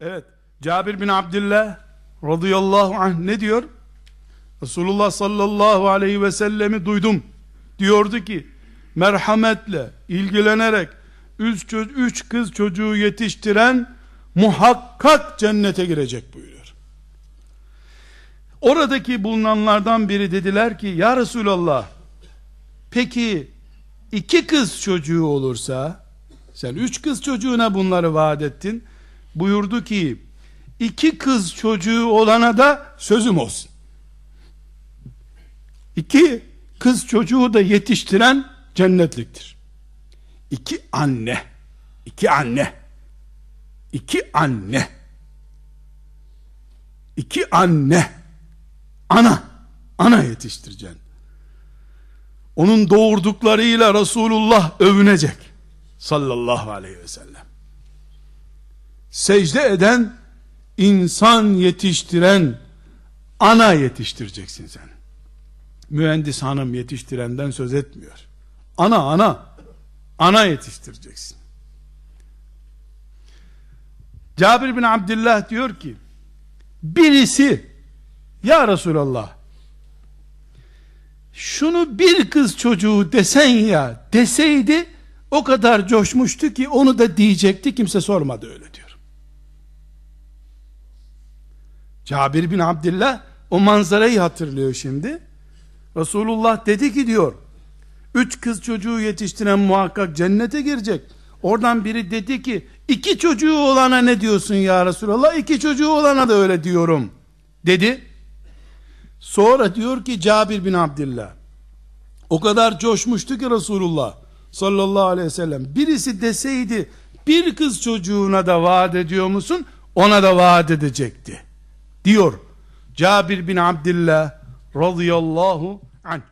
Evet. Cabir bin Abdullah radıyallahu anh ne diyor? Resulullah sallallahu aleyhi ve sellemi duydum. Diyordu ki merhametle ilgilenerek üç, üç kız çocuğu yetiştiren muhakkak cennete girecek buyuruyor. Oradaki bulunanlardan biri dediler ki ya Resulallah peki iki kız çocuğu olursa sen üç kız çocuğuna bunları vaat ettin buyurdu ki iki kız çocuğu olana da sözüm olsun. İki kız çocuğu da yetiştiren cennetliktir. İki anne, iki anne, iki anne, iki anne, ana, ana yetiştireceksin. Onun doğurduklarıyla Resulullah övünecek. Sallallahu aleyhi ve sellem. Secde eden, insan yetiştiren, ana yetiştireceksin sen. Mühendis hanım yetiştirenden söz etmiyor. Ana ana, ana yetiştireceksin. Cabir bin Abdullah diyor ki, birisi, ya Resulallah, şunu bir kız çocuğu desen ya deseydi o kadar coşmuştu ki onu da diyecekti kimse sormadı öyle diyor. Cabir bin Abdullah o manzarayı hatırlıyor şimdi. Resulullah dedi ki diyor üç kız çocuğu yetiştiren muhakkak cennete girecek. Oradan biri dedi ki iki çocuğu olana ne diyorsun ya Resulallah? İki çocuğu olana da öyle diyorum dedi. Sonra diyor ki Cabir bin Abdullah o kadar coşmuştu ki Resulullah sallallahu aleyhi ve sellem birisi deseydi bir kız çocuğuna da vaat ediyor musun? Ona da vaat edecekti. Diyor Cabir bin Abdullah radıyallahu anh.